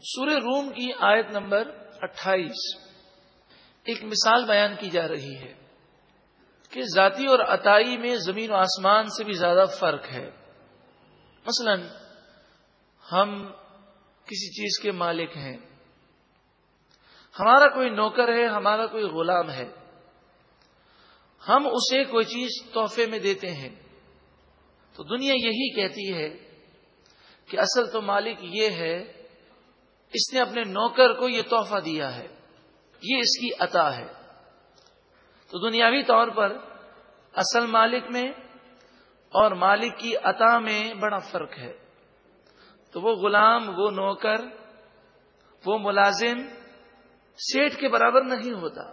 سورہ روم کی آیت نمبر اٹھائیس ایک مثال بیان کی جا رہی ہے کہ ذاتی اور عطائی میں زمین و آسمان سے بھی زیادہ فرق ہے۔ مثلا ہم کسی چیز کے مالک ہیں۔ ہمارا کوئی نوکر ہے، ہمارا کوئی غلام ہے۔ ہم اسے کوئی چیز تحفے میں دیتے ہیں۔ تو دنیا یہی کہتی ہے کہ اصل تو مالک یہ ہے اس نے اپنے نوکر کو یہ تحفہ دیا ہے، یہ اس کی عطا ہے۔ تو دنیاوی طور پر اصل مالک میں اور مالک کی عطا میں بڑا فرق ہے۔ تو وہ غلام، وہ نوکر، وہ ملازم سیٹ کے برابر نہیں ہوتا۔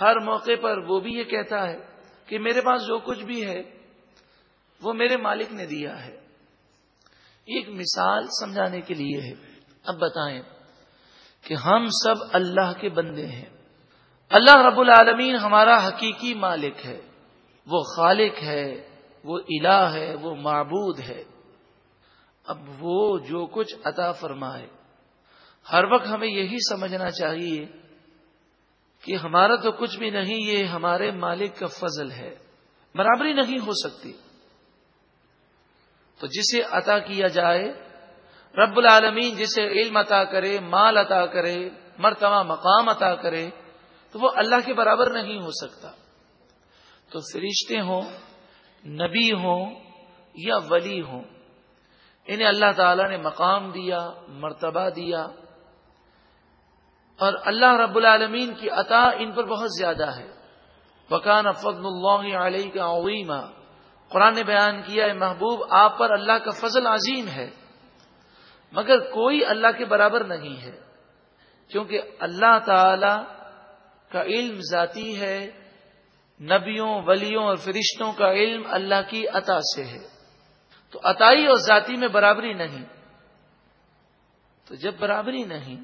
ہر موقع پر وہ بھی یہ کہتا ہے کہ میرے پاس جو کچھ بھی ہے، وہ میرے مالک نے دیا ہے۔ ایک مثال سمجھانے کے لیے ہے۔ اب بتائیں کہ ہم سب اللہ کے بندے ہیں۔ اللہ رب العالمین ہمارا حقیقی مالک ہے۔ وہ خالق ہے، وہ الہ ہے، وہ معبود ہے۔ اب وہ جو کچھ عطا فرمائے۔ ہر وقت ہمیں یہی سمجھنا چاہیے کہ ہمارا تو کچھ بھی نہیں، یہ ہمارے مالک کا فضل ہے۔ برابری نہیں ہو سکتی۔ تو جسے عطا کیا جائے رب العالمین جسے علم عطا کرے، مال عطا کرے، مرتبہ مقام عطا کرے، تو وہ اللہ کے برابر نہیں ہو سکتا۔ تو فرشتے ہوں، نبی ہوں یا ولی ہوں، انہیں اللہ تعالی نے مقام دیا، مرتبہ دیا۔ اور اللہ رب العالمین کی عطا ان پر بہت زیادہ ہے۔ وکان فضل اللہ علیہ کا عویمہ قرآن نے بیان کیا ہے، محبوب آپ پر اللہ کا فضل عظیم ہے۔ مگر کوئی اللہ کے برابر نہیں ہے کیونکہ اللہ تعالی کا علم ذاتی ہے، نبیوں، ولیوں اور فرشتوں کا علم اللہ کی عطا سے ہے۔ تو عطائی اور ذاتی میں برابری نہیں۔ تو جب برابری نہیں،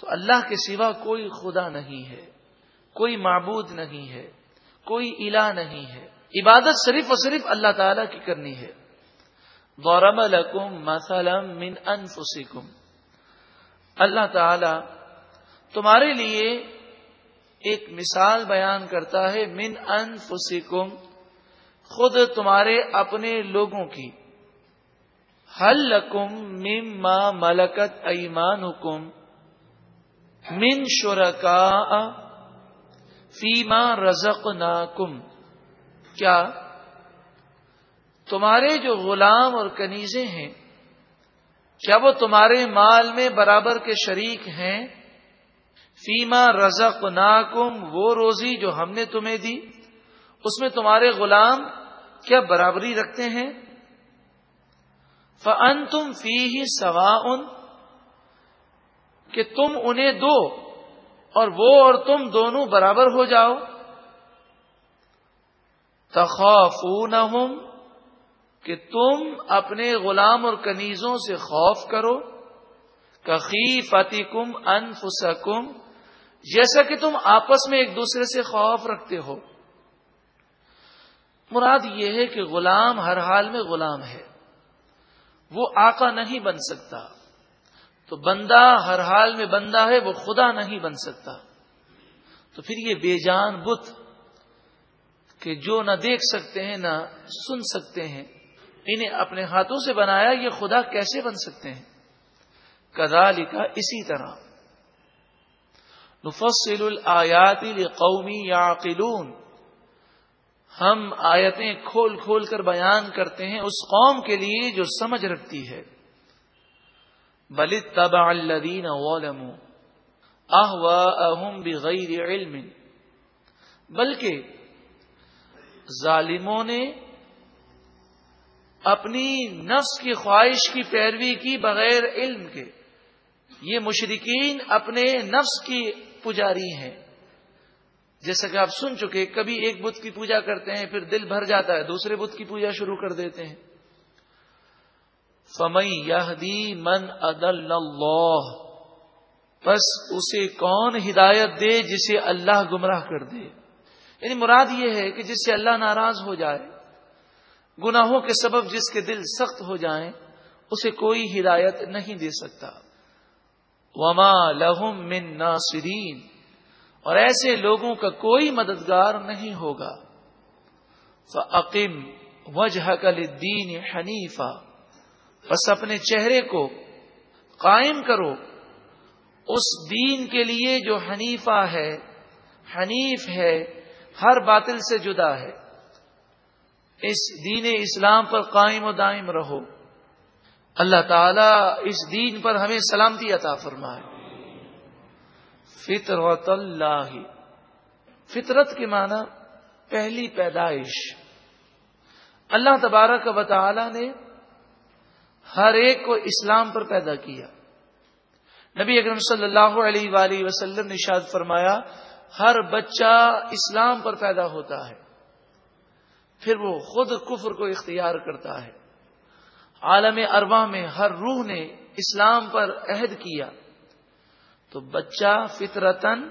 تو اللہ کے سوا کوئی خدا نہیں ہے، کوئی معبود نہیں ہے، کوئی الہ نہیں ہے۔ عبادت صرف اور صرف اللہ تعالی کی کرنی ہے۔ غورم لکم مسلم من انفسکم اللہ تعالی تمہارے لیے ایک مثال بیان کرتا ہے من انفسکم خود تمہارے اپنے لوگوں کی۔ حل لکم مما ملکت ایمان حکم من شرکا فیما رزق کیا تمہارے جو غلام اور کنیزیں ہیں، کیا وہ تمہارے مال میں برابر کے شریک ہیں؟ فیما رزق ناکم وہ روزی جو ہم نے تمہیں دی، اس میں تمہارے غلام کیا برابری رکھتے ہیں؟ فن تم فی ہی سوا ان کہ تم انہیں دو اور وہ اور تم دونوں برابر ہو جاؤ۔ تخافونہم کہ تم اپنے غلام اور کنیزوں سے خوف کرو کخی فتی کم انفسکم، جیسا کہ تم آپس میں ایک دوسرے سے خوف رکھتے ہو۔ مراد یہ ہے کہ غلام ہر حال میں غلام ہے۔ وہ آقا نہیں بن سکتا۔ تو بندہ ہر حال میں بندہ ہے، وہ خدا نہیں بن سکتا۔ تو پھر یہ بے جان بت کہ جو نہ دیکھ سکتے ہیں، نہ سن سکتے ہیں۔ انہیں اپنے ہاتھوں سے بنایا یہ خدا کیسے بن سکتے ہیں؟ کدا لکھا اسی طرح۔ نفصل الیاتی قومی یا ہم آیتیں کھول کھول کر بیان کرتے ہیں اس قوم کے لیے جو سمجھ رکھتی ہے۔ بل تبا الدین اہم بغیر علم۔ بلکہ ظالموں نے اپنی نفس کی خواہش کی پیروی کی بغیر علم کے۔ یہ مشرقین اپنے نفس کی پجاری ہیں۔ جیسا کہ آپ سن چکے کبھی ایک بت کی پوجا کرتے ہیں، پھر دل بھر جاتا ہے، دوسرے بت کی پوجا شروع کر دیتے ہیں۔ فمئی یہدی من عدل اللہ بس اسے کون ہدایت دے جسے اللہ گمراہ کر دے؟ یعنی مراد یہ ہے کہ جس سے اللہ ناراض ہو جائے گناہوں کے سبب جس کے دل سخت ہو جائیں، اسے کوئی ہدایت نہیں دے سکتا۔ وما لہم من ناصرین اور ایسے لوگوں کا کوئی مددگار نہیں ہوگا۔ فعقیم وجہ کل دین حنیفہ بس اپنے چہرے کو قائم کرو۔ اس دین کے لیے جو حنیفہ ہے، حنیف ہے، ہر باطل سے جدا ہے۔ اس دین اسلام پر قائم و دائم رہو۔ اللہ تعالی اس دین پر ہمیں سلامتی عطا فرمائے۔ فطرت اللہ۔ فطرت کے معنی پہلی پیدائش۔ اللہ تبارک و تعالی نے ہر ایک کو اسلام پر پیدا کیا۔ نبی اکرم صلی اللہ علیہ وآلہ وسلم نے شاد فرمایا، ہر بچہ اسلام پر پیدا ہوتا ہے۔ پھر وہ خود کفر کو اختیار کرتا ہے۔ عالم اربا میں ہر روح نے اسلام پر عہد کیا۔ تو بچہ فطرتن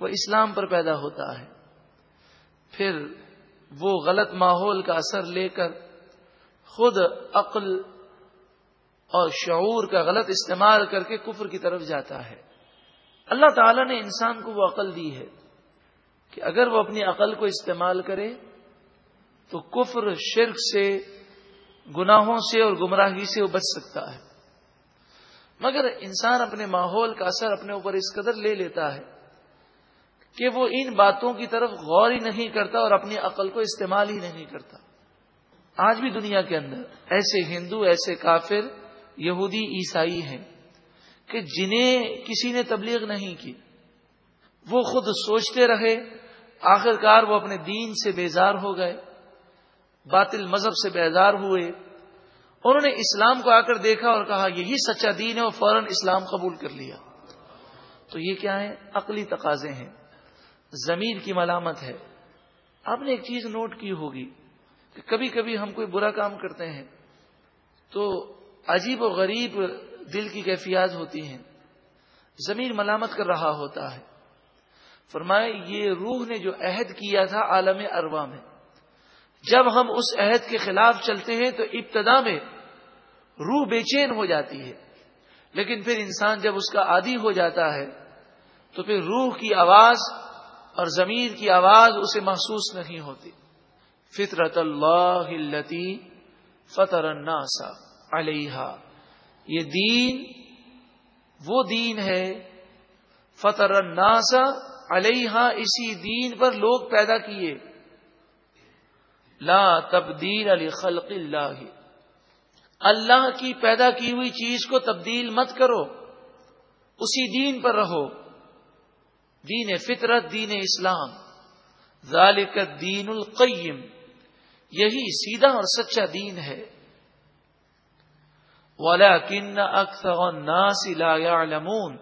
وہ اسلام پر پیدا ہوتا ہے۔ پھر وہ غلط ماحول کا اثر لے کر خود عقل اور شعور کا غلط استعمال کر کے کفر کی طرف جاتا ہے۔ اللہ تعالی نے انسان کو وہ عقل دی ہے کہ اگر وہ اپنی عقل کو استعمال کرے تو کفر شرک سے، گناہوں سے اور گمراہی سے وہ بچ سکتا ہے۔ مگر انسان اپنے ماحول کا اثر اپنے اوپر اس قدر لے لیتا ہے کہ وہ ان باتوں کی طرف غور ہی نہیں کرتا اور اپنی عقل کو استعمال ہی نہیں کرتا۔ آج بھی دنیا کے اندر ایسے ہندو، ایسے کافر، یہودی، عیسائی ہیں کہ جنہیں کسی نے تبلیغ نہیں کی۔ وہ خود سوچتے رہے آخر کار وہ اپنے دین سے بیزار ہو گئے۔ باطل مذہب سے بیزار ہوئے۔ انہوں نے اسلام کو آ کر دیکھا اور کہا، یہی سچا دین ہے اور فوراً اسلام قبول کر لیا۔ تو یہ کیا ہے عقلی تقاضے ہیں۔ زمین کی ملامت ہے۔ آپ نے ایک چیز نوٹ کی ہوگی کہ کبھی کبھی ہم کوئی برا کام کرتے ہیں تو عجیب و غریب دل کی کیفیات ہوتی ہیں۔ زمین ملامت کر رہا ہوتا ہے۔ فرمائے، یہ روح نے جو عہد کیا تھا عالم اروا میں جب ہم اس عہد کے خلاف چلتے ہیں تو ابتدا میں روح بے چین ہو جاتی ہے۔ لیکن پھر انسان جب اس کا عادی ہو جاتا ہے، تو پھر روح کی آواز اور زمین کی آواز اسے محسوس نہیں ہوتی۔ فطرت اللہ فطر الناسا علیہ یہ دین، وہ دین ہے۔ فطر الناس علیہ اسی دین پر لوگ پیدا کیے۔ لا تبدیل علی خلق اللہ. اللہ کی پیدا کی ہوئی چیز کو تبدیل مت کرو. اسی دین پر رہو. دین فطرت، دین اسلام. ذالک دین القیم. یہی سیدھا اور سچا دین ہے. ولیکن اکثر الناس لا يعلمون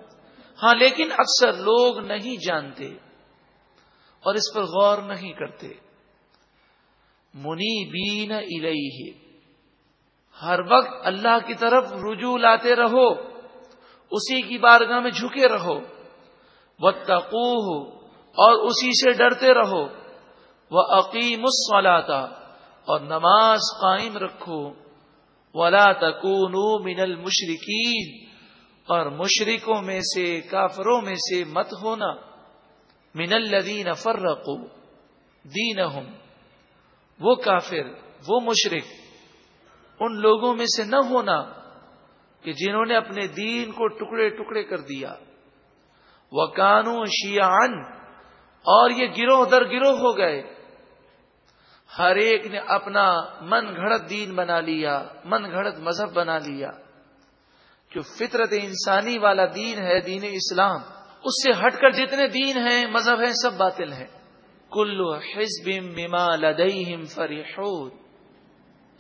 ہاں لیکن اکثر لوگ نہیں جانتے اور اس پر غور نہیں کرتے. منی بین الیہ۔ ہر وقت اللہ کی طرف رجوع لاتے رہو، اسی کی بارگاہ میں جھکے رہو۔ وقت اور اسی سے ڈرتے رہو۔ وہ عقیم اور نماز قائم رکھو۔ ولا تکون من المشرقین اور مشرکوں میں سے، کافروں میں سے مت ہونا۔ من الدین فرقو دین وہ کافر، وہ مشرق ان لوگوں میں سے نہ ہونا کہ جنہوں نے اپنے دین کو ٹکڑے ٹکڑے کر دیا۔ وہ کانو شیان اور یہ گروہ در گروہ ہو گئے۔ ہر ایک نے اپنا من گھڑت دین بنا لیا، من گھڑت مذہب بنا لیا۔ جو فطرت انسانی والا دین ہے، دین اسلام، اس سے ہٹ کر جتنے دین ہیں، مذہب ہیں، سب باطل ہیں۔ کلو حزب مما لدیم فریحود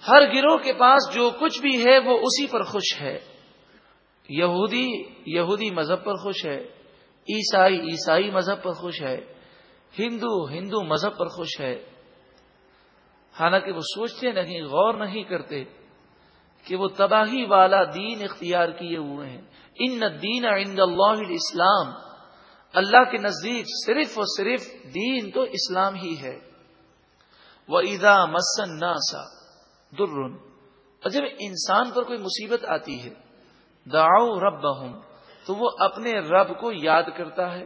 ہر گروہ کے پاس جو کچھ بھی ہے وہ اسی پر خوش ہے۔ یہودی یہودی مذہب پر خوش ہے۔ عیسائی عیسائی مذہب پر خوش ہے۔ ہندو ہندو مذہب پر خوش ہے۔ حالانکہ وہ سوچتے نہیں، غور نہیں کرتے کہ وہ تباہی والا دین اختیار کیے ہوئے ہیں۔ ان دین عند اللہ اسلام اللہ کے نزدیک صرف اور صرف دین تو اسلام ہی ہے۔ وہ ادا مسن ناسا در اور جب انسان پر کوئی مصیبت آتی ہے داؤ رب تو وہ اپنے رب کو یاد کرتا ہے۔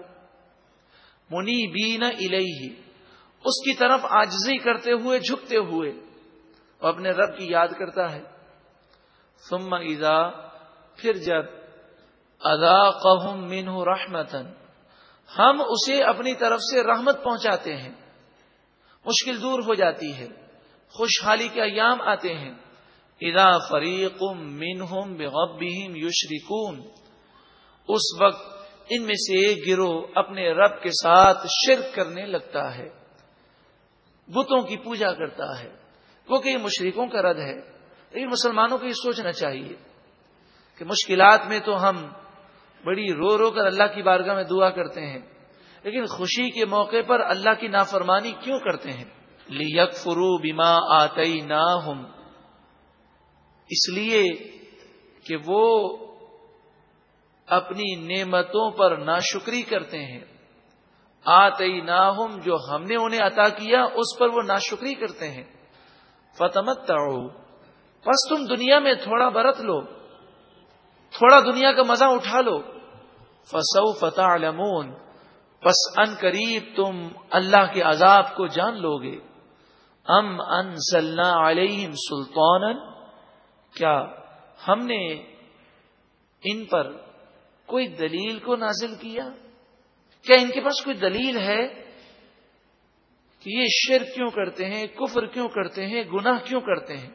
منی بین الہی اس کی طرف آجزی کرتے ہوئے، جھکتے ہوئے وہ اپنے رب کی یاد کرتا ہے۔ ثم اذا پھر جب ادا قہم مین رحمتن ہم اسے اپنی طرف سے رحمت پہنچاتے ہیں۔ مشکل دور ہو جاتی ہے۔ خوشحالی کے ایام آتے ہیں۔ ادا فریق منہم بغبہم یشرکون۔ اس وقت ان میں سے ایک گروہ اپنے رب کے ساتھ شرک کرنے لگتا ہے۔ بتوں کی پوجا کرتا ہے۔ وہ کہ مشرقوں کا رد ہے۔ لیکن مسلمانوں کو یہ سوچنا چاہیے کہ مشکلات میں تو ہم بڑی رو رو کر اللہ کی بارگاہ میں دعا کرتے ہیں۔ لیکن خوشی کے موقع پر اللہ کی نافرمانی کیوں کرتے ہیں؟ یک فرو بیما آتی نہ اس لیے کہ وہ اپنی نعمتوں پر ناشکری کرتے ہیں۔ آتی نہ جو ہم نے انہیں عطا کیا، اس پر وہ ناشکری کرتے ہیں۔ فتمت بس تم دنیا میں تھوڑا برت لو، تھوڑا دنیا کا مزہ اٹھا لو۔ فسو فتح علمون ان قریب تم اللہ کے عذاب کو جان لو گے۔ ام ان علیہم سلطان کیا ہم نے ان پر کوئی دلیل کو نازل کیا؟ کیا ان کے پاس کوئی دلیل ہے کہ یہ شر کیوں کرتے ہیں، کفر کیوں کرتے ہیں، گناہ کیوں کرتے ہیں؟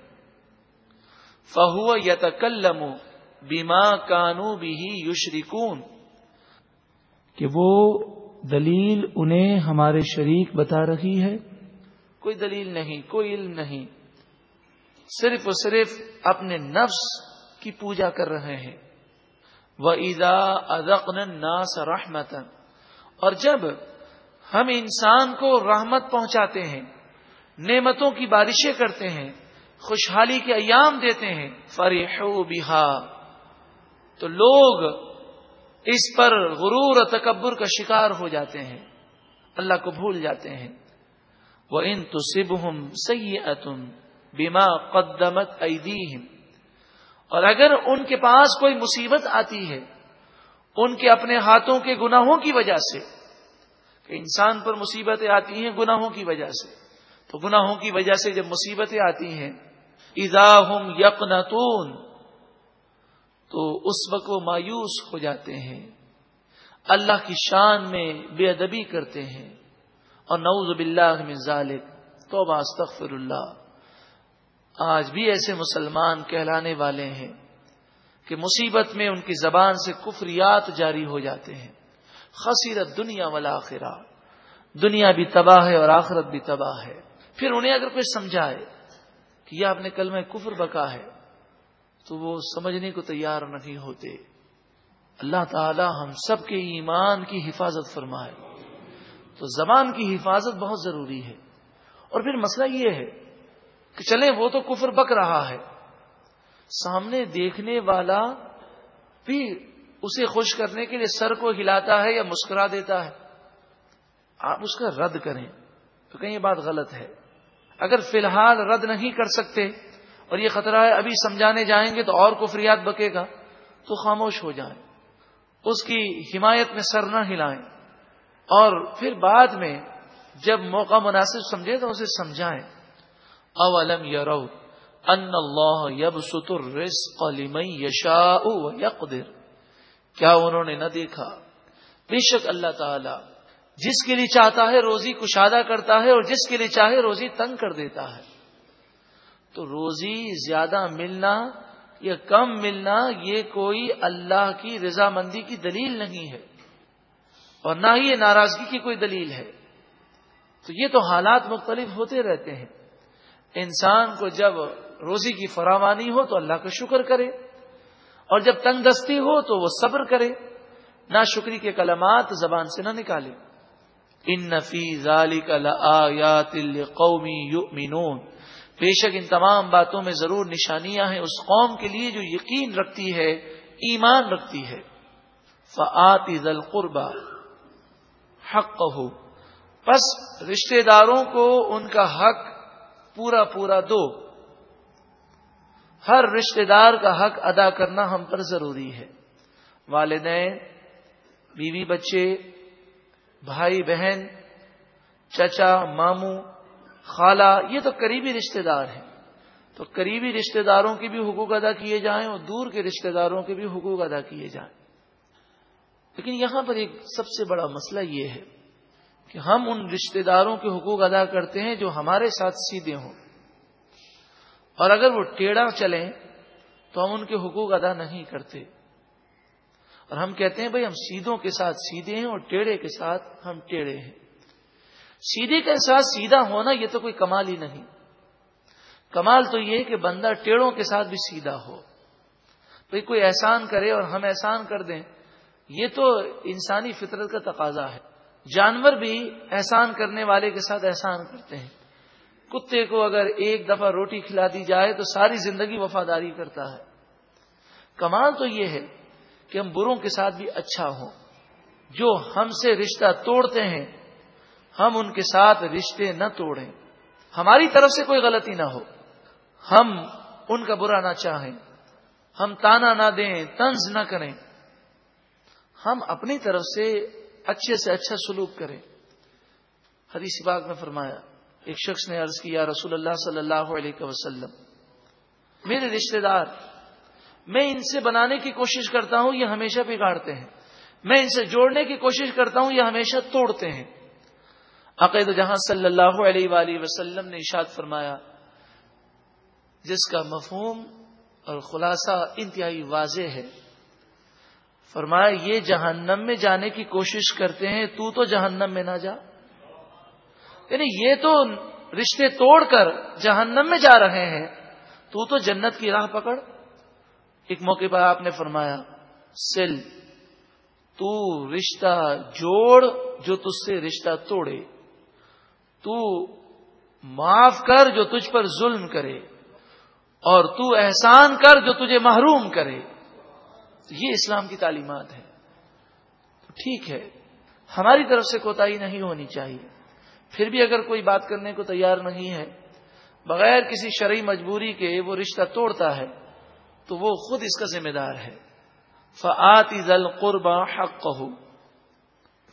فہو یا تکلم بیما کانو بھی یشریکون کہ وہ دلیل انہیں ہمارے شریک بتا رہی ہے۔ کوئی دلیل نہیں، کوئی علم نہیں۔ صرف و صرف اپنے نفس کی پوجا کر رہے ہیں۔ وہ ادا ادقن ناس رحمت اور جب ہم انسان کو رحمت پہنچاتے ہیں، نعمتوں کی بارشیں کرتے ہیں، خوشحالی کے ایام دیتے ہیں فریح بہا تو لوگ اس پر غرور و تکبر کا شکار ہو جاتے ہیں، اللہ کو بھول جاتے ہیں۔ وہ ان تو سب ہم سی بیما قدمت اور اگر ان کے پاس کوئی مصیبت آتی ہے، ان کے اپنے ہاتھوں کے گناہوں کی وجہ سے، کہ انسان پر مصیبتیں آتی ہیں گناہوں کی وجہ سے، تو گناہوں کی وجہ سے جب مصیبتیں آتی ہیں ادا ہم یقنتون تو اس وقت وہ مایوس ہو جاتے ہیں۔ اللہ کی شان میں بے ادبی کرتے ہیں۔ اور نعوذ باللہ میں ظالب تو استغفر اللہ آج بھی ایسے مسلمان کہلانے والے ہیں کہ مصیبت میں ان کی زبان سے کفریات جاری ہو جاتے ہیں۔ خصیرت دنیا والا دنیا بھی تباہ ہے اور آخرت بھی تباہ ہے۔ پھر انہیں اگر کوئی سمجھائے کہ یہ آپ نے کل میں کفر بکا ہے تو وہ سمجھنے کو تیار نہیں ہوتے۔ اللہ تعالی ہم سب کے ایمان کی حفاظت فرمائے۔ تو زبان کی حفاظت بہت ضروری ہے۔ اور پھر مسئلہ یہ ہے کہ چلیں وہ تو کفر بک رہا ہے۔ سامنے دیکھنے والا بھی اسے خوش کرنے کے لیے سر کو ہلاتا ہے یا مسکرا دیتا ہے۔ آپ اس کا رد کریں تو کہیں یہ بات غلط ہے۔ اگر فی الحال رد نہیں کر سکتے اور یہ خطرہ ہے، ابھی سمجھانے جائیں گے تو اور کفریات بکے گا، تو خاموش ہو جائیں۔ اس کی حمایت میں سر نہ ہلائیں۔ اور پھر بعد میں جب موقع مناسب سمجھے تو اسے سمجھائیں۔ اولم یرو ان اللہ یب ستر رس یشا یقدر۔ کیا انہوں نے نہ دیکھا؟ بے شک اللہ تعالی جس کے لیے چاہتا ہے روزی کشادہ کرتا ہے اور جس کے لیے چاہے روزی تنگ کر دیتا ہے۔ تو روزی زیادہ ملنا یا کم ملنا یہ کوئی اللہ کی رضامندی کی دلیل نہیں ہے اور نہ ہی یہ ناراضگی کی کوئی دلیل ہے۔ تو یہ تو حالات مختلف ہوتے رہتے ہیں۔ انسان کو جب روزی کی فراوانی ہو تو اللہ کا شکر کرے، اور جب تنگ دستی ہو تو وہ صبر کرے، نہ شکری کے کلمات زبان سے نہ نکالے۔ ان نفیز علی قومی بے شک ان تمام باتوں میں ضرور نشانیاں ہیں، اس قوم کے لیے جو یقین رکھتی ہے، ایمان رکھتی ہے۔ فعتی ذل قربا حق ہو بس رشتے داروں کو ان کا حق پورا پورا دو۔ ہر رشتہ دار کا حق ادا کرنا ہم پر ضروری ہے۔ والدین، بیوی بچے، بھائی بہن، چچا، ماموں خالہ، یہ تو قریبی رشتہ دار ہیں۔ تو قریبی رشتہ داروں کے بھی حقوق ادا کیے جائیں اور دور کے رشتہ داروں کے بھی حقوق ادا کیے جائیں۔ لیکن یہاں پر ایک سب سے بڑا مسئلہ یہ ہے کہ ہم ان رشتہ داروں کے حقوق ادا کرتے ہیں جو ہمارے ساتھ سیدھے ہوں۔ اور اگر وہ ٹیڑھا چلیں تو ہم ان کے حقوق ادا نہیں کرتے۔ اور ہم کہتے ہیں، بھائی، ہم سیدھوں کے ساتھ سیدھے ہیں اور ٹیڑھے کے ساتھ ہم ٹیڑھے ہیں۔ سیدھے کے ساتھ سیدھا ہونا یہ تو کوئی کمال ہی نہیں۔ کمال تو یہ کہ بندہ ٹیڑوں کے ساتھ بھی سیدھا ہو۔ بھائی کوئی احسان کرے اور ہم احسان کر دیں، یہ تو انسانی فطرت کا تقاضا ہے۔ جانور بھی احسان کرنے والے کے ساتھ احسان کرتے ہیں۔ کتے کو اگر ایک دفعہ روٹی کھلا دی جائے تو ساری زندگی وفاداری کرتا ہے۔ کمال تو یہ ہے کہ ہم بروں کے ساتھ بھی اچھا ہوں۔ جو ہم سے رشتہ توڑتے ہیں ہم ان کے ساتھ رشتے نہ توڑیں۔ ہماری طرف سے کوئی غلطی نہ ہو۔ ہم ان کا برا نہ چاہیں۔ ہم تانا نہ دیں تنز نہ کریں۔ ہم اپنی طرف سے اچھے سے اچھا سلوک کریں۔ حدیث باغ میں فرمایا، ایک شخص نے عرض کیا رسول اللہ صلی اللہ علیہ وسلم، میرے رشتہ دار، میں ان سے بنانے کی کوشش کرتا ہوں، یہ ہمیشہ بگاڑتے ہیں۔ میں ان سے جوڑنے کی کوشش کرتا ہوں، یہ ہمیشہ توڑتے ہیں۔ عقید جہاں صلی اللہ علیہ وآلہ وسلم نے اشاد فرمایا، جس کا مفہوم اور خلاصہ انتہائی واضح ہے۔ فرمایا، یہ جہنم میں جانے کی کوشش کرتے ہیں، تو تو جہنم میں نہ جا۔ یعنی یہ تو رشتے توڑ کر جہنم میں جا رہے ہیں، تو تو جنت کی راہ پکڑ۔ ایک موقع پر آپ نے فرمایا، سل، تو رشتہ جوڑ جو تج سے رشتہ توڑے۔ تو معاف کر جو تجھ پر ظلم کرے اور تو احسان کر جو تجھے محروم کرے۔ یہ اسلام کی تعلیمات ہے ٹھیک ہے۔ ہماری طرف سے کوتا نہیں ہونی چاہیے۔ پھر بھی اگر کوئی بات کرنے کو تیار نہیں ہے، بغیر کسی شرعی مجبوری کے وہ رشتہ توڑتا ہے، تو وہ خود اس کا ذمہ دار ہے۔ فعتی ذل قربا حق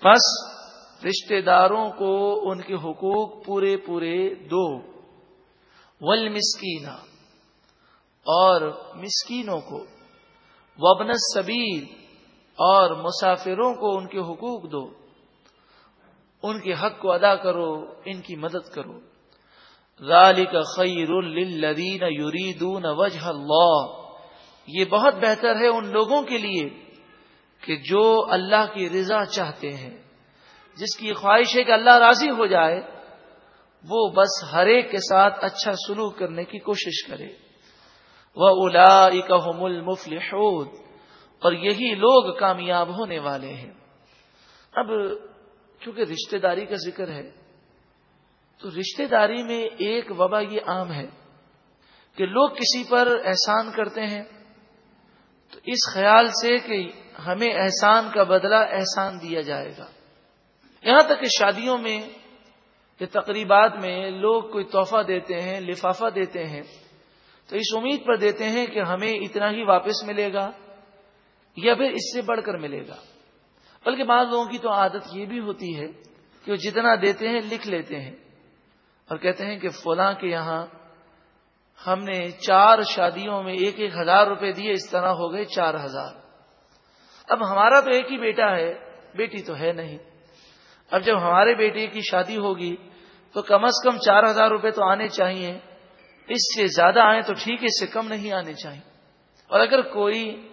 بس رشتہ داروں کو ان کے حقوق پورے پورے دو۔ ول اور مسکینوں کو۔ وبن سبیر اور مسافروں کو ان کے حقوق دو۔ ان کے حق کو ادا کرو، ان کی مدد کرو۔ ذالک خیر للذین یریدون وجہ اللہ۔ یہ بہت بہتر ہے ان لوگوں کے لیے کہ جو اللہ کی رضا چاہتے ہیں۔ جس کی خواہش ہے کہ اللہ راضی ہو جائے، وہ بس ہر ایک کے ساتھ اچھا سلوک کرنے کی کوشش کرے۔ وہ الا المفل اور یہی لوگ کامیاب ہونے والے ہیں۔ اب چونکہ رشتہ داری کا ذکر ہے، تو رشتہ داری میں ایک وبا یہ عام ہے کہ لوگ کسی پر احسان کرتے ہیں، تو اس خیال سے کہ ہمیں احسان کا بدلہ احسان دیا جائے گا۔ یہاں تک کہ شادیوں میں یا تقریبات میں لوگ کوئی تحفہ دیتے ہیں، لفافہ دیتے ہیں، تو اس امید پر دیتے ہیں کہ ہمیں اتنا ہی واپس ملے گا یا پھر اس سے بڑھ کر ملے گا۔ بلکہ بعض لوگوں کی تو عادت یہ بھی ہوتی ہے کہ وہ جتنا دیتے ہیں لکھ لیتے ہیں اور کہتے ہیں کہ فلاں کے یہاں ہم نے چار شادیوں میں ایک ایک ہزار روپے دیے، اس طرح ہو گئے چار ہزار۔ اب ہمارا تو ایک ہی بیٹا ہے، بیٹی تو ہے نہیں۔ اب جب ہمارے بیٹے کی شادی ہوگی تو کم از کم چار ہزار روپے تو آنے چاہیے۔ اس سے زیادہ آئے تو ٹھیک ہے، اس سے کم نہیں آنے چاہیے۔ اور اگر کوئی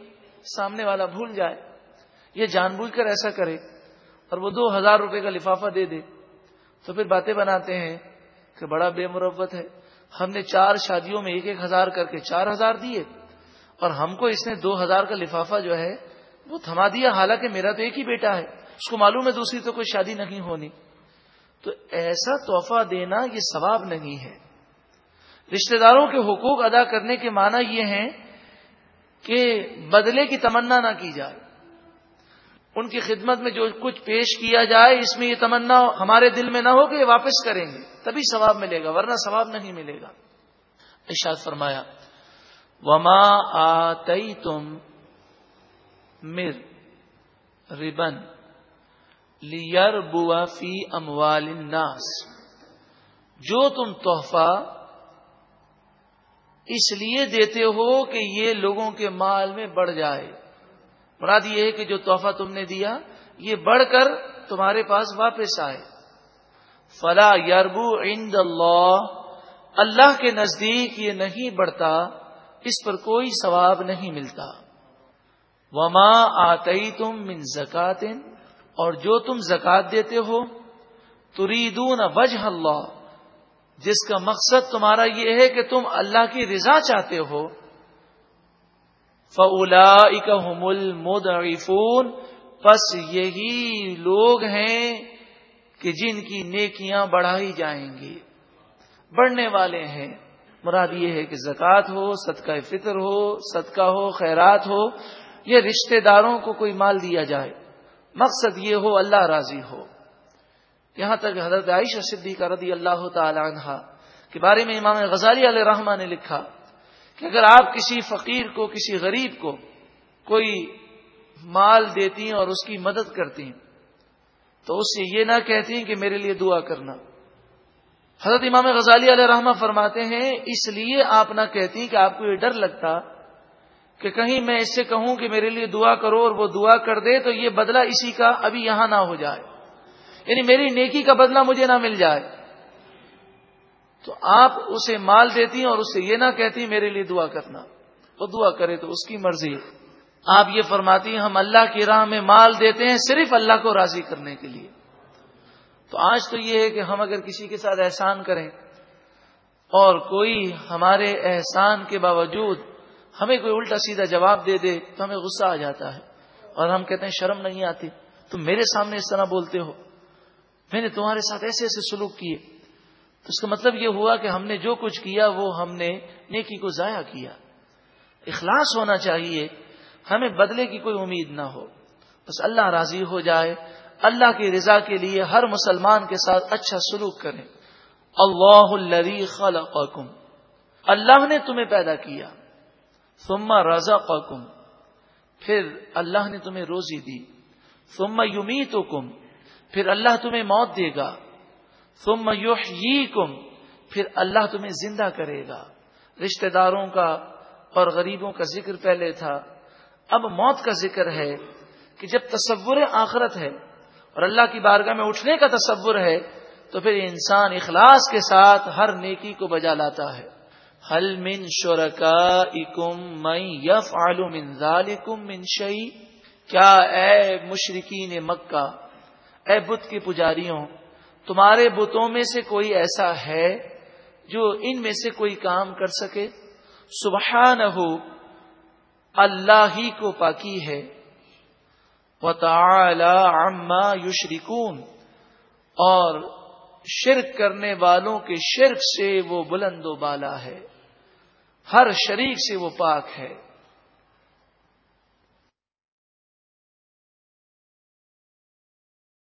سامنے والا بھول جائے یہ جان بوجھ کر ایسا کرے اور وہ دو ہزار روپے کا لفافہ دے دے، تو پھر باتیں بناتے ہیں کہ بڑا بے مربت ہے۔ ہم نے چار شادیوں میں ایک ایک ہزار کر کے چار ہزار دیے اور ہم کو اس نے دو ہزار کا لفافہ جو ہے، وہ تھما دیا۔ حالانکہ میرا تو ایک ہی بیٹا ہے۔ اس کو معلوم ہے دوسری تو کوئی شادی نہیں ہونی۔ تو ایسا تحفہ دینا یہ ثواب نہیں ہے۔ رشتہ داروں کے حقوق ادا کرنے کے معنی یہ ہیں کہ بدلے کی تمنا نہ کی جائے۔ ان کی خدمت میں جو کچھ پیش کیا جائے، اس میں یہ تمنا ہمارے دل میں نہ ہو کہ یہ واپس کریں گے۔ تبھی ثواب ملے گا، ورنہ ثواب نہیں ملے گا۔ ارشاد فرمایا، وما آتی تم مر ربن لیئر بوا فی اموال الناس۔ جو تم تحفہ اس لیے دیتے ہو کہ یہ لوگوں کے مال میں بڑھ جائے۔ مراد یہ ہے کہ جو تحفہ تم نے دیا، یہ بڑھ کر تمہارے پاس واپس آئے۔ فلا یاربو عند اللہ اللہ کے نزدیک یہ نہیں بڑھتا، اس پر کوئی ثواب نہیں ملتا۔ وما آتی تم من زکات اور جو تم زکات دیتے ہو، تریدون وجہ اللہ۔ جس کا مقصد تمہارا یہ ہے کہ تم اللہ کی رضا چاہتے ہو۔ فلا اکمل مدعفون پس یہی لوگ ہیں کہ جن کی نیکیاں بڑھائی جائیں گی۔ بڑھنے والے ہیں۔ مراد یہ ہے کہ زکوٰۃ ہو، صدقہ فطر ہو، صدقہ ہو، خیرات ہو۔ یہ رشتہ داروں کو کوئی مال دیا جائے۔ مقصد یہ ہو، اللہ راضی ہو۔ یہاں تک حضرت عائشہ صدیقہ رضی اللہ تعالی عنہ کے بارے میں امام غزالی علیہ رحمٰ نے لکھا کہ اگر آپ کسی فقیر کو، کسی غریب کو کوئی مال دیتی ہیں اور اس کی مدد کرتی ہیں، تو اس سے یہ نہ کہتی ہیں کہ میرے لیے دعا کرنا۔ حضرت امام غزالی علیہ رحمہ فرماتے ہیں، اس لیے آپ نہ کہتی کہ آپ کو یہ ڈر لگتا کہ کہیں میں اس سے کہوں کہ میرے لیے دعا کرو اور وہ دعا کر دے تو یہ بدلہ اسی کا ابھی یہاں نہ ہو جائے۔ یعنی میری نیکی کا بدلہ مجھے نہ مل جائے۔ تو آپ اسے مال دیتی اور اس سے یہ نہ کہتی میرے لیے دعا کرنا۔ وہ دعا کرے تو اس کی مرضی آپ یہ فرماتی ہم اللہ کی راہ میں مال دیتے ہیں صرف اللہ کو راضی کرنے کے لیے۔ تو آج تو یہ ہے کہ ہم اگر کسی کے ساتھ احسان کریں اور کوئی ہمارے احسان کے باوجود ہمیں کوئی الٹا سیدھا جواب دے دے تو ہمیں غصہ آ جاتا ہے۔ اور ہم کہتے ہیں شرم نہیں آتی۔ تم میرے سامنے اس طرح بولتے ہو۔ میں نے تمہارے ساتھ ایسے ایسے سلوک کیے۔ تو اس کا مطلب یہ ہوا کہ ہم نے جو کچھ کیا وہ ہم نے نیکی کو ضائع کیا۔ اخلاص ہونا چاہیے۔ ہمیں بدلے کی کوئی امید نہ ہو۔ بس اللہ راضی ہو جائے۔ اللہ کی رضا کے لیے ہر مسلمان کے ساتھ اچھا سلوک کریں۔ اللہ الری خلقکم۔ اللہ نے تمہیں پیدا کیا۔ ثم رضا پھر اللہ نے تمہیں روزی دی، ثم یمیتکم، پھر اللہ تمہیں موت دے گا، ثم یحییکم، پھر اللہ تمہیں زندہ کرے گا۔ رشتہ داروں کا اور غریبوں کا ذکر پہلے تھا، اب موت کا ذکر ہے کہ جب تصور آخرت ہے اور اللہ کی بارگاہ میں اٹھنے کا تصور ہے، تو پھر انسان اخلاص کے ساتھ ہر نیکی کو بجا لاتا ہے۔ حل من شرکا اکم من ذالکم من شعی کیا اے مشرقین مکہ، اے بت کے پجاریوں، تمہارے بتوں میں سے کوئی ایسا ہے جو ان میں سے کوئی کام کر سکے؟ سبحان ہو اللہ ہی کو پاکی ہے۔ عما یشرکون، اور شرک کرنے والوں کے شرک سے وہ بلند و بالا ہے۔ ہر شریک سے وہ پاک ہے۔